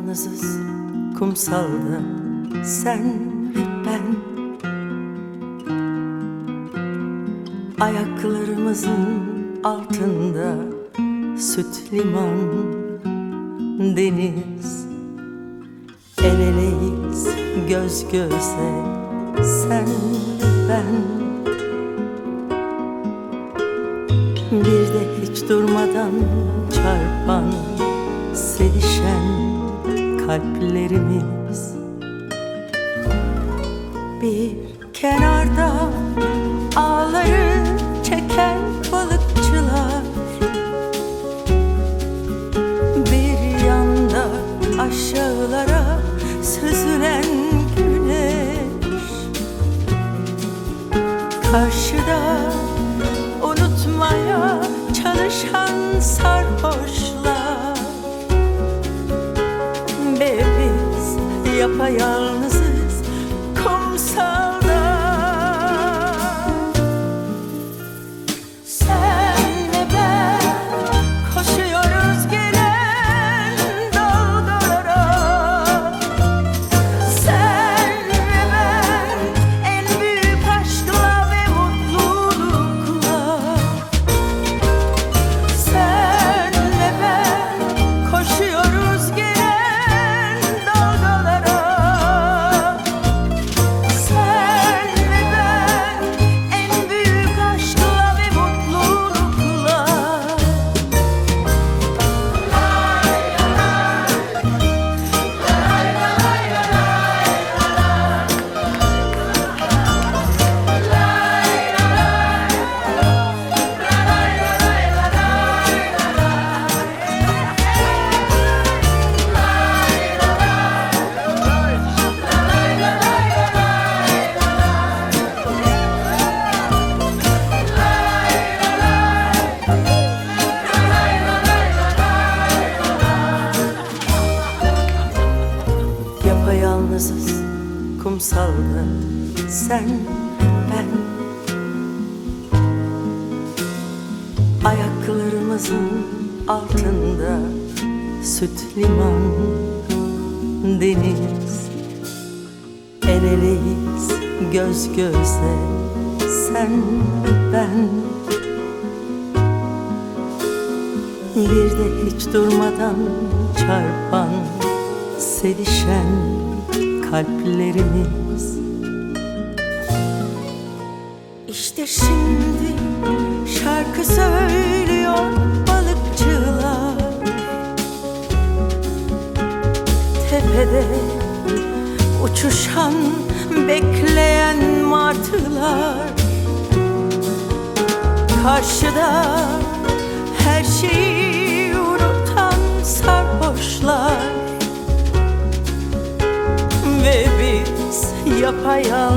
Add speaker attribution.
Speaker 1: Yapayalnızız kumsalda sen ve ben. Ayaklarımızın altında süt liman deniz. El eleyiz göz göze sen ve ben. Bir de hiç durmadan çarpan Sevişen kalplerimiz. Bir kenarda ağları çeken balıkçılar. Bir yanda aşağılara süzülen güneş. Karşıda unutmaya çalışan sarhoşlar apa yang Yapayalnızız kumsalda sen ben. Ayaklarımızın altında süt liman deniz. El eleyiz göz göze sen ben. Bir de hiç durmadan çarpan Sevişen kalplerimiz. İşte şimdi şarkı söylüyor balıkçılar. Tepede uçuşan bekleyen martılar. Karşıda her şeyi yapayalnız